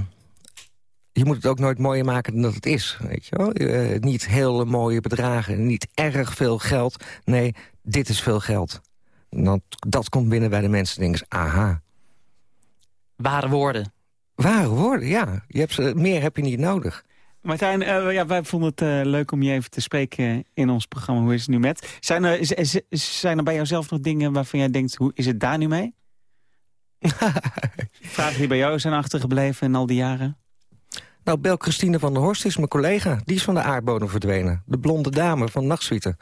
je moet het ook nooit mooier maken dan dat het is. Weet je wel? Eh, niet hele mooie bedragen, niet erg veel geld. Nee, dit is veel geld. Dat, dat komt binnen bij de mensen. denken ze, aha. Ware woorden. Ware woorden, ja. Je hebt ze, meer heb je niet nodig. Martijn, eh, ja, wij vonden het eh, leuk om je even te spreken in ons programma Hoe is het nu met? Zijn er, zijn er bij jouzelf nog dingen waarvan jij denkt, hoe is het daar nu mee? [LAUGHS] Vragen die bij jou zijn achtergebleven in al die jaren? Nou, bel Christine van der Horst is mijn collega. Die is van de aardbodem verdwenen. De blonde dame van Nachtsuite.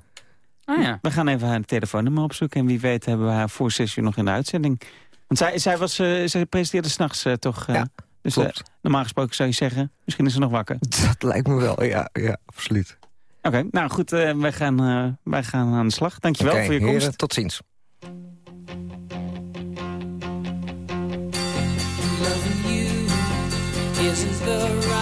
Oh ja. We gaan even haar telefoonnummer opzoeken. En wie weet hebben we haar voor zes uur nog in de uitzending. Want zij, zij, was, eh, zij presenteerde s'nachts uh, toch? Uh, ja, dus, klopt. Uh, normaal gesproken zou je zeggen, misschien is ze nog wakker. [LAUGHS] Dat lijkt me wel, ja, ja absoluut. Oké, okay, nou goed, uh, wij, gaan, wij gaan aan de slag. Dankjewel okay, voor je heren, komst. tot ziens. Loving you isn't the right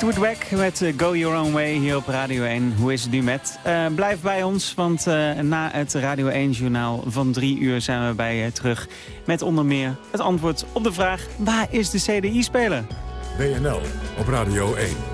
Fleetwood Mac met eh, Go Your Own Way hier op Radio 1. Hoe is het nu met? Eh, blijf bij ons, want eh, na het Radio 1-journaal van drie uur zijn we bij je terug. Met onder meer het antwoord op de vraag, waar is de CDI-speler? WNL op Radio 1.